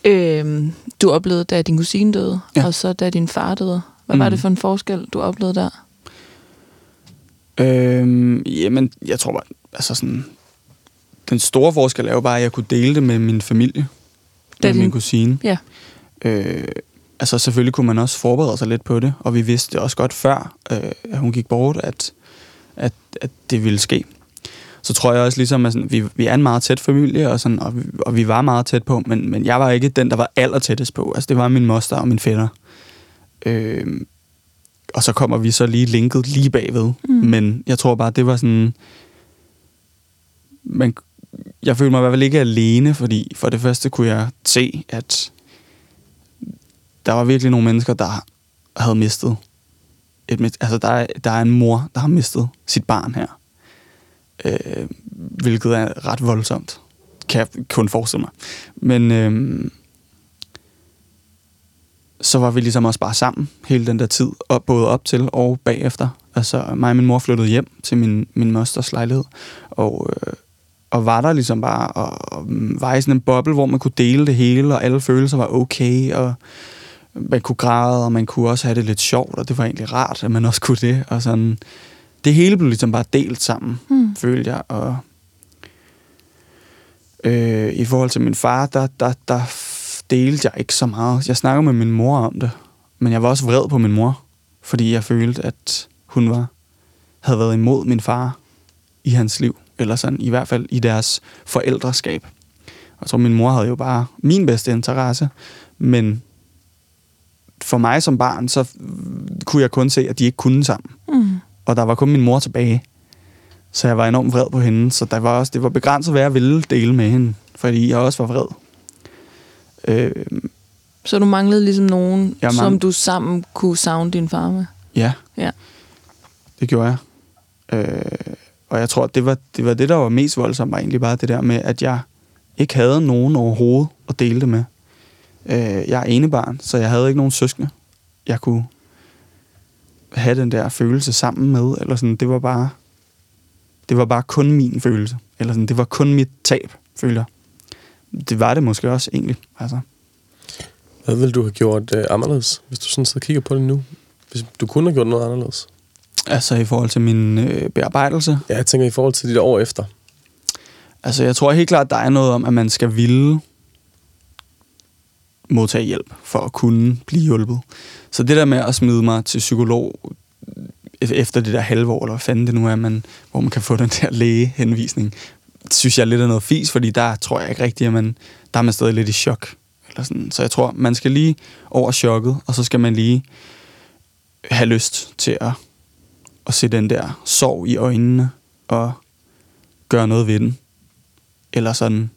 Speaker 2: øhm, du oplevede, da din kusine døde,
Speaker 4: ja.
Speaker 2: og så da din far døde. Hvad mm. var det for en forskel, du oplevede der?
Speaker 4: Øhm, jamen, jeg tror bare, altså sådan, den store forskel er jo bare, at jeg kunne dele det med min familie,
Speaker 2: Da
Speaker 4: med
Speaker 2: din-
Speaker 4: min kusine.
Speaker 2: Ja.
Speaker 4: Øh, altså selvfølgelig kunne man også forberede sig lidt på det, og vi vidste det også godt før, øh, at hun gik bort, at, at, at det ville ske. Så tror jeg også ligesom, at sådan, vi, vi er en meget tæt familie, og, sådan, og, vi, og vi var meget tæt på, men, men jeg var ikke den, der var aller tættest på. Altså det var min moster og min fætter. Øh, og så kommer vi så lige linket lige bagved. Mm. Men jeg tror bare, det var sådan... Man, jeg følte mig i hvert fald ikke alene, fordi for det første kunne jeg se, at der var virkelig nogle mennesker, der havde mistet et, altså der er, der er en mor, der har mistet sit barn her. Øh, hvilket er ret voldsomt. Kan jeg kun forestille mig. Men øh, så var vi ligesom også bare sammen hele den der tid, og både op til og bagefter. Altså mig og min mor flyttede hjem til min, min mosters lejlighed, og, øh, og var der ligesom bare, og, og var i sådan en boble, hvor man kunne dele det hele, og alle følelser var okay, og man kunne græde, og man kunne også have det lidt sjovt, og det var egentlig rart, at man også kunne det, og sådan, det hele blev ligesom bare delt sammen,
Speaker 2: Mm.
Speaker 4: følte jeg, og øh, i forhold til min far, der, der, der delte jeg ikke så meget. Jeg snakkede med min mor om det, men jeg var også vred på min mor, fordi jeg følte, at hun var, havde været imod min far i hans liv, eller sådan i hvert fald i deres forældreskab. Jeg tror, min mor havde jo bare min bedste interesse, men for mig som barn, så kunne jeg kun se, at de ikke kunne sammen.
Speaker 2: Mm.
Speaker 4: Og der var kun min mor tilbage. Så jeg var enormt vred på hende. Så der var også, det var begrænset, hvad jeg ville dele med hende. Fordi jeg også var vred. Øh,
Speaker 2: Så du manglede ligesom nogen,
Speaker 4: Jeg
Speaker 2: som du sammen kunne savne din far med?
Speaker 4: ja,
Speaker 2: Ja.
Speaker 4: det gjorde jeg. Øh, og jeg tror, det var, det var det, der var mest voldsomt, var egentlig bare det der med, at jeg ikke havde nogen overhovedet at dele det med. Øh, jeg er enebarn, så jeg havde ikke nogen søskende. Jeg kunne have den der følelse sammen med, eller sådan, det var bare, det var bare kun min følelse. Eller sådan, det var kun mit tab, føler. Det var det måske også egentlig. Altså,
Speaker 3: Hvad ville du have gjort øh, anderledes, hvis du sådan sidder og kigger på det nu? Hvis du kunne have gjort noget anderledes?
Speaker 4: altså i forhold til min øh, bearbejdelse,
Speaker 3: Ja, jeg tænker i forhold til der år efter.
Speaker 4: Altså, jeg tror helt klart, der er noget om, at man skal ville modtage hjælp for at kunne blive hjulpet. Så det der med at smide mig til psykolog e- efter det der halve år, eller hvad fanden det nu er, man, hvor man kan få den der lægehenvisning, synes jeg lidt af noget fis, fordi der tror jeg ikke rigtigt, at man, der er man stadig lidt i chok. Eller sådan. Så jeg tror, man skal lige over chokket, og så skal man lige have lyst til at, at se den der sorg i øjnene, og gøre noget ved den eller sådan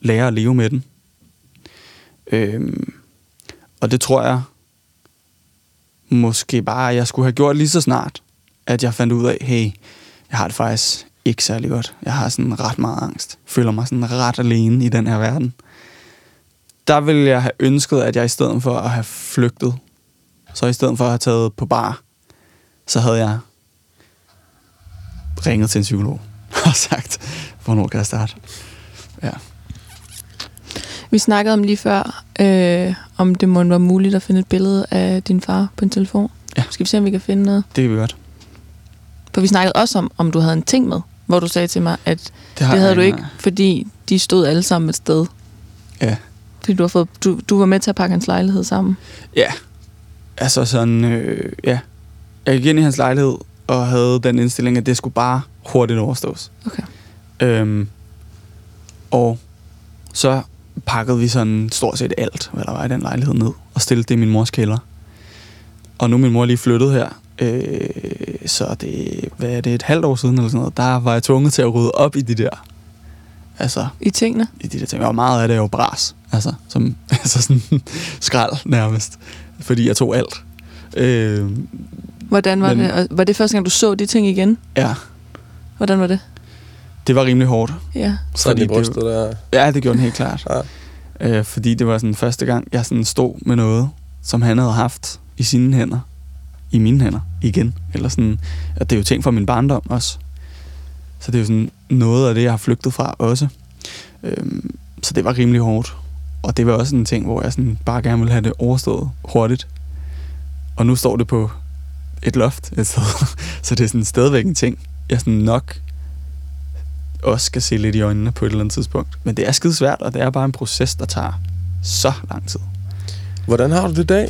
Speaker 4: lære at leve med den. Øhm, og det tror jeg måske bare, at jeg skulle have gjort lige så snart, at jeg fandt ud af, hey, jeg har det faktisk ikke særlig godt. Jeg har sådan ret meget angst. Føler mig sådan ret alene i den her verden. Der ville jeg have ønsket, at jeg i stedet for at have flygtet, så i stedet for at have taget på bar, så havde jeg ringet til en psykolog og sagt, hvornår kan jeg starte? Ja.
Speaker 2: Vi snakkede om lige før, øh, om det må være muligt at finde et billede af din far på en telefon.
Speaker 4: Ja.
Speaker 2: Skal vi se, om vi kan finde noget?
Speaker 4: Det kan vi godt.
Speaker 2: For vi snakkede også om, om du havde en ting med, hvor du sagde til mig, at det, det havde
Speaker 4: jeg
Speaker 2: du ikke, fordi de stod alle sammen et sted.
Speaker 4: Ja.
Speaker 2: Fordi du, har fået, du, du var med til at pakke hans lejlighed sammen.
Speaker 4: Ja. Altså sådan, øh, ja. Jeg gik ind i hans lejlighed og havde den indstilling, at det skulle bare hurtigt overstås.
Speaker 2: Okay.
Speaker 4: Øhm, og så pakkede vi sådan stort set alt, hvad der var i den lejlighed ned, og stillede det i min mors kælder. Og nu min mor lige flyttet her, øh, så det, hvad er det, et halvt år siden eller sådan noget, der var jeg tvunget til at rydde op i de der, altså
Speaker 2: I tingene.
Speaker 4: i de der ting. Og meget af det er jo bras. Altså, som, altså sådan skrald nærmest. Fordi jeg tog alt. Øh,
Speaker 2: Hvordan var
Speaker 4: Men-
Speaker 2: det? Og var det første gang, du så de ting igen?
Speaker 4: ja,
Speaker 2: Hvordan var det?
Speaker 4: det var rimelig hårdt.
Speaker 2: Ja.
Speaker 3: I
Speaker 4: det-
Speaker 3: brystet der.
Speaker 4: Ja, det gjorde den helt klart.
Speaker 3: Ja.
Speaker 4: Øh, fordi det var sådan første gang, jeg sådan stod med noget, som han havde haft i sine hænder. I mine hænder igen. Eller sådan, at det er jo ting fra min barndom også. Så det er jo sådan noget af det, jeg har flygtet fra også. Øhm, så det var rimelig hårdt. Og det var også en ting, hvor jeg sådan bare gerne ville have det overstået hurtigt. Og nu står det på et loft et sted. så det er sådan stadigvæk en ting, jeg sådan nok også skal se lidt i øjnene på et eller andet tidspunkt. Men det er skide svært, og det er bare en proces, der tager så lang tid.
Speaker 3: Hvordan har du det i dag?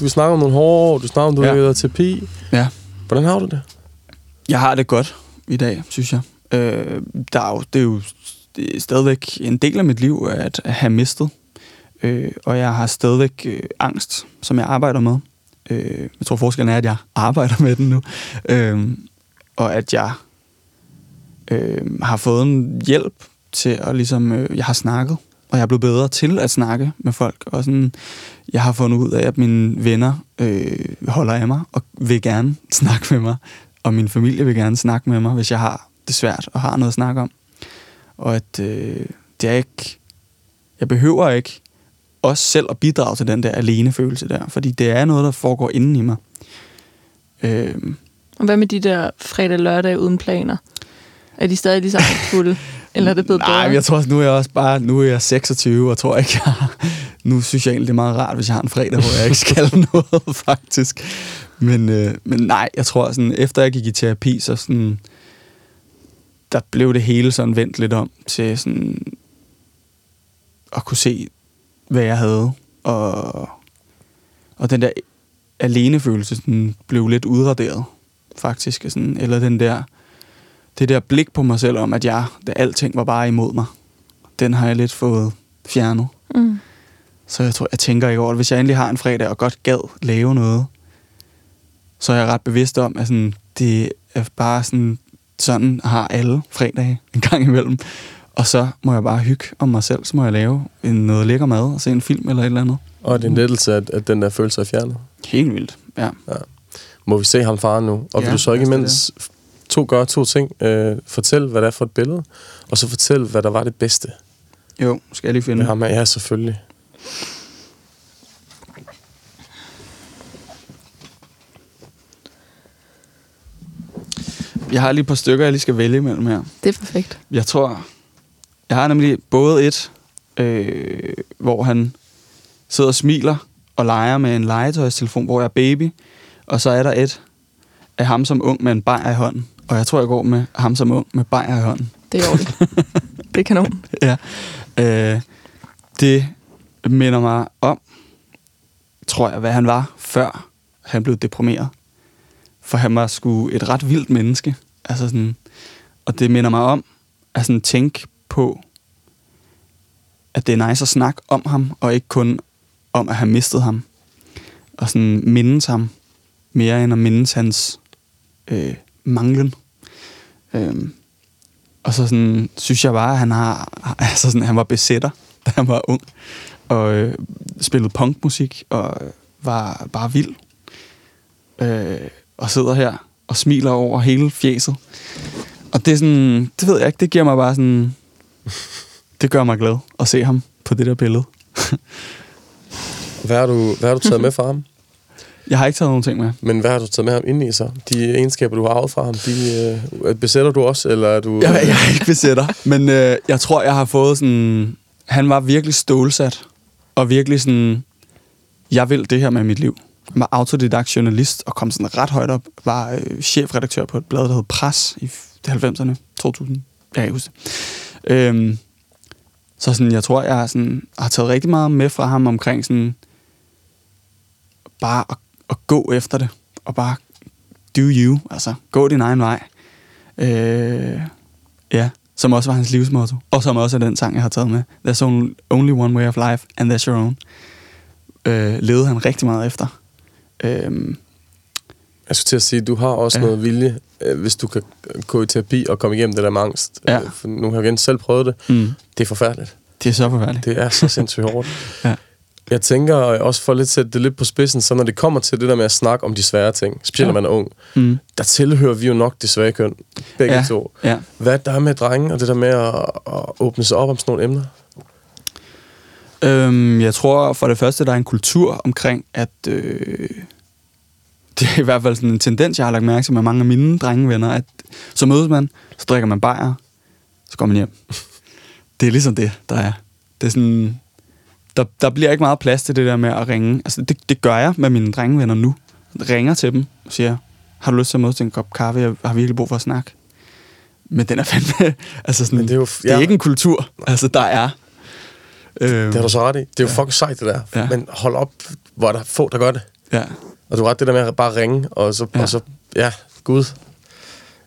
Speaker 3: Du snakker om nogle hårde år, du snakker om, du
Speaker 4: ja.
Speaker 3: har terapi.
Speaker 4: Ja.
Speaker 3: Hvordan har du det?
Speaker 4: Jeg har det godt i dag, synes jeg. Øh, der er jo, det er jo det er stadigvæk en del af mit liv at have mistet. Øh, og jeg har stadigvæk øh, angst, som jeg arbejder med. Øh, jeg tror forskellen er, at jeg arbejder med den nu. Øh, og at jeg øh, har fået en hjælp til at ligesom, øh, jeg har snakket, og jeg er blevet bedre til at snakke med folk. Og sådan, jeg har fundet ud af, at mine venner øh, holder af mig og vil gerne snakke med mig. Og min familie vil gerne snakke med mig, hvis jeg har det svært og har noget at snakke om. Og at øh, det er ikke... Jeg behøver ikke også selv at bidrage til den der alene-følelse der, fordi det er noget, der foregår inden i mig. Øh,
Speaker 2: Og hvad med de der fredag lørdag uden planer? Er de stadig lige så fulde? Eller er det blevet
Speaker 4: Nej,
Speaker 2: bedre?
Speaker 4: men jeg tror, nu er jeg også bare, nu er jeg 26, og tror ikke, jeg har, nu synes jeg egentlig, det er meget rart, hvis jeg har en fredag, hvor jeg ikke skal noget, faktisk. Men, øh, men nej, jeg tror sådan, efter jeg gik i terapi, så sådan, der blev det hele sådan vendt lidt om til sådan, at kunne se, hvad jeg havde, og, og den der alenefølelse sådan, blev lidt udraderet, faktisk. Sådan, eller den der, det der blik på mig selv om, at jeg, det, alting var bare imod mig, den har jeg lidt fået fjernet.
Speaker 2: Mm.
Speaker 4: Så jeg tror, jeg tænker ikke over det. Hvis jeg endelig har en fredag og godt gad lave noget, så er jeg ret bevidst om, at sådan, det er bare sådan, sådan har alle fredage en gang imellem. Og så må jeg bare hygge om mig selv. Så må jeg lave en, noget lækker mad og se en film eller et eller andet.
Speaker 3: Og det er en lettelse, at, at den der følelse er fjernet.
Speaker 4: Helt vildt, ja.
Speaker 3: Må vi se ham far nu? Og
Speaker 4: Ja,
Speaker 3: vil du så ikke imens to gøre to ting? Øh, fortæl, hvad det er for et billede, og så fortæl, hvad der var det bedste
Speaker 4: Jo, skal jeg lige finde.
Speaker 3: med ham. her. Ja, selvfølgelig.
Speaker 4: Jeg har lige et par stykker, jeg lige skal vælge imellem her.
Speaker 2: Det er perfekt.
Speaker 4: Jeg tror, jeg har nemlig både et, øh, hvor han sidder og smiler og leger med en legetøjstelefon, hvor jeg er baby. Og så er der et af ham som ung med en bajer i hånden. Og jeg tror, jeg går med ham som ung med bajer i hånden.
Speaker 2: Det er ordentligt. det er kanon.
Speaker 4: Ja. Øh, det minder mig om, tror jeg, hvad han var, før han blev deprimeret. For han var sgu et ret vildt menneske. Altså sådan, og det minder mig om at sådan tænke på, at det er nice at snakke om ham, og ikke kun om at have mistet ham. Og sådan mindes ham, mere end at mindes hans øh, manglen. Øhm, og så sådan, synes jeg bare, at han, har, altså sådan, han var besætter, da han var ung. Og øh, spillede punkmusik, og var bare vild. Øh, og sidder her og smiler over hele fjeset. Og det er sådan, det ved jeg ikke, det giver mig bare sådan, det gør mig glad at se ham på det der billede.
Speaker 3: Hvad har du, hvad har du taget med fra ham?
Speaker 4: Jeg har ikke taget nogen ting med.
Speaker 3: Men hvad har du taget med ham ind i så? De egenskaber, du har arvet fra ham, de øh, besætter du også, eller er du...
Speaker 4: Jeg, jeg er ikke besætter, men øh, jeg tror, jeg har fået sådan... Han var virkelig stålsat, og virkelig sådan... Jeg vil det her med mit liv. Han var autodidakt journalist, og kom sådan ret højt op. Var øh, chefredaktør på et blad, der hed Pres i 90'erne, 2000. Jeg husker det. Øhm, så sådan, jeg tror, jeg sådan, har taget rigtig meget med fra ham omkring sådan... Bare at, at gå efter det, og bare do you, altså gå din egen vej. Øh, ja, som også var hans livsmotto. Og som også er den sang, jeg har taget med. There's only, one way of life, and that's your own. Øh, levede han rigtig meget efter. Øh,
Speaker 3: Jeg skulle til at sige, du har også
Speaker 4: ja.
Speaker 3: noget vilje, øh, hvis du kan gå i terapi og komme igennem det der med angst.
Speaker 4: Ja.
Speaker 3: Øh, For nu har jeg igen selv prøvet det.
Speaker 4: mm,
Speaker 3: Det er forfærdeligt.
Speaker 4: det er så forfærdeligt.
Speaker 3: Det er så sindssygt hårdt.
Speaker 4: Ja.
Speaker 3: Jeg tænker også for lidt at sætte det lidt på spidsen, så når det kommer til det der med at snakke om de svære ting, specielt
Speaker 4: Ja.
Speaker 3: når man er ung,
Speaker 4: Mm,
Speaker 3: der tilhører vi jo nok det svage køn, begge
Speaker 4: Ja.
Speaker 3: to.
Speaker 4: ja.
Speaker 3: Hvad der er med drenge, og det der med at, at åbne sig op om sådan nogle emner?
Speaker 4: Øhm, jeg tror for det første, der er en kultur omkring, at øh, det er i hvert fald sådan en tendens, jeg har lagt mærke til med mange af mine drengevenner, at så mødes man, så drikker man bajer, så går man hjem. Det er ligesom det, der er. Det er sådan, der, der bliver ikke meget plads til det der med at ringe. Altså, det, det gør jeg med mine drengevenner nu. Ringer til dem og siger, har du lyst til at mødes til en kop kaffe? Jeg har virkelig brug for at snakke. Men den er fandme... Altså sådan,
Speaker 3: Men det er jo-
Speaker 4: det er
Speaker 3: ja.
Speaker 4: ikke en kultur. Altså, der er... Øhm,
Speaker 3: Det har du så ret i. Det er jo fucking sejt, det der.
Speaker 4: Ja.
Speaker 3: Men hold op, hvor er der få, der gør det.
Speaker 4: Ja.
Speaker 3: Og du har ret det der med at bare ringe, og så,
Speaker 4: Ja.
Speaker 3: ja. og så ja, gud.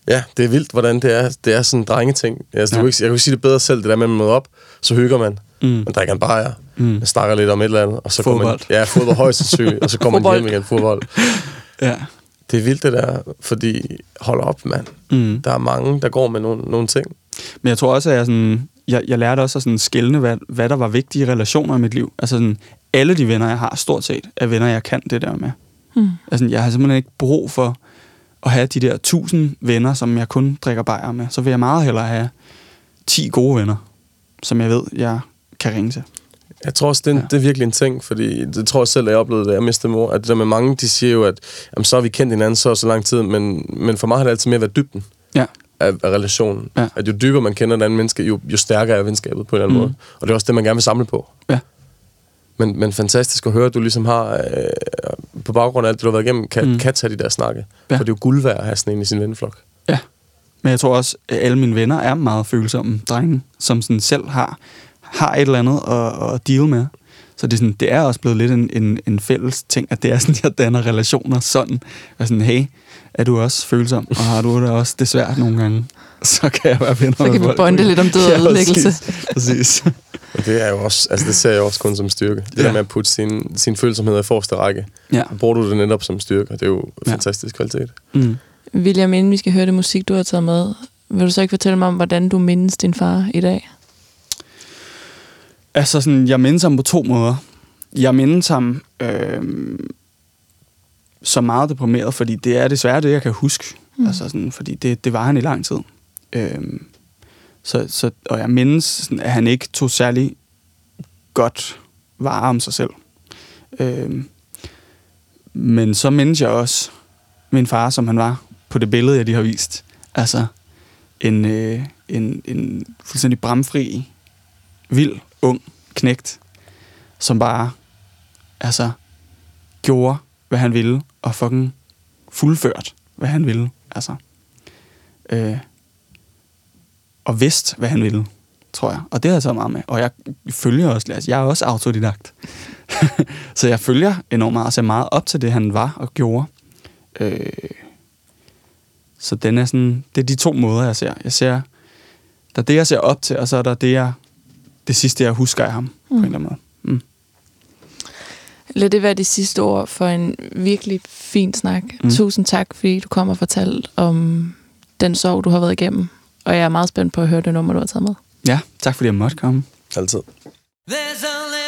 Speaker 3: Ja, det er vildt, hvordan det er. Det er sådan en drengeting. Altså,
Speaker 4: Ja.
Speaker 3: ja. du kan ikke, jeg kan ikke sige det bedre selv, det der med, at man møder op, så hygger man.
Speaker 4: Mm.
Speaker 3: Man drikker en bajer,
Speaker 4: Mm.
Speaker 3: man snakker lidt om et eller andet, og så
Speaker 4: Fodbold.
Speaker 3: går man... Ja, fodbold højst sandsynligt, og så kommer man hjem igen, fodbold.
Speaker 4: Ja.
Speaker 3: Det er vildt, det der, fordi hold op, mand.
Speaker 4: Mm.
Speaker 3: Der er mange, der går med nogle, nogle ting.
Speaker 4: Men jeg tror også, at jeg, sådan, jeg, jeg lærte også at sådan skælne, hvad, hvad der var vigtige relationer i mit liv. Altså sådan, alle de venner, jeg har, stort set, er venner, jeg kan det der med.
Speaker 2: Hmm.
Speaker 4: Altså, jeg har simpelthen ikke brug for at have de der tusind venner, som jeg kun drikker bajer med. Så vil jeg meget hellere have 10 gode venner, som jeg ved, jeg kan ringe til.
Speaker 3: Jeg tror også, det er,
Speaker 4: Ja.
Speaker 3: det er virkelig en ting, fordi det tror jeg selv, at jeg oplevede, da jeg mistede mor, at det der med mange, de siger jo, at jamen, så har vi kendt hinanden så og så lang tid, men, men for mig har det altid mere været dybden
Speaker 4: Ja.
Speaker 3: af, af relationen.
Speaker 4: Ja.
Speaker 3: At jo dybere man kender et andet menneske, jo, jo stærkere er venskabet på en eller anden
Speaker 4: Mm.
Speaker 3: måde. Og det er også det, man gerne vil samle på.
Speaker 4: Ja.
Speaker 3: Men, men fantastisk at høre, at du ligesom har, øh, på baggrund af alt det, du har været igennem, kan,
Speaker 4: Mm.
Speaker 3: kan tage de der snakke.
Speaker 4: Ja.
Speaker 3: For det er jo guld værd at have sådan en i sin venneflok.
Speaker 4: Ja. Men jeg tror også, at alle mine venner er meget følsomme drenge, som sådan selv har, har et eller andet at, at deal med. Så det er, sådan, det er også blevet lidt en, en, en fælles ting, at det er sådan, jeg danner relationer sådan. Og sådan, hey, er du også følsom, og har du det også det svært nogle gange, så kan jeg være venner
Speaker 2: Så kan vi bonde lidt om død og
Speaker 4: Ja,
Speaker 2: ødelæggelse.
Speaker 4: Præcis. præcis.
Speaker 3: Og det er jo også, altså det ser jeg også kun som styrke. Det
Speaker 4: Ja.
Speaker 3: ja. der med at putte sin, sin følsomhed i forreste række.
Speaker 4: Ja.
Speaker 3: Bruger du det netop som styrke, og det er jo
Speaker 4: Ja.
Speaker 3: fantastisk kvalitet.
Speaker 4: Mm.
Speaker 2: William, inden vi skal høre det musik, du har taget med, vil du så ikke fortælle mig om, hvordan du mindes din far i dag?
Speaker 4: Altså, sådan, jeg mindes ham på to måder. Jeg mindes ham øh, så meget deprimeret, fordi det er desværre det, jeg kan huske. Mm. Altså, sådan, fordi det, det var han i lang tid. Øh, så, så, og jeg mindes, sådan, at han ikke tog særlig godt vare om sig selv. Øh, men så mindes jeg også min far, som han var på det billede, jeg lige har vist. Altså, en, øh, en, en fuldstændig bramfri, vild, ung knægt, som bare altså, gjorde, hvad han ville, og fucking fuldført, hvad han ville. Altså, øh, og vidste, hvad han ville, tror jeg. Og det har jeg taget meget med. Og jeg følger også, altså, jeg er også autodidakt. så jeg følger enormt meget, og ser meget op til det, han var og gjorde. Øh, så den er sådan, det er de to måder, jeg ser. Jeg ser, der er det, jeg ser op til, og så er der det, jeg, det sidste, jeg husker af ham, mm. på en eller anden måde. Mm.
Speaker 2: Lad det være de sidste ord for en virkelig fin snak. Mm. Tusind tak, fordi du kom og fortalte om den sorg, du har været igennem. Og jeg er meget spændt på at høre det nummer, du har taget med.
Speaker 4: Ja, tak fordi jeg måtte komme.
Speaker 3: Altid.
Speaker 6: There's only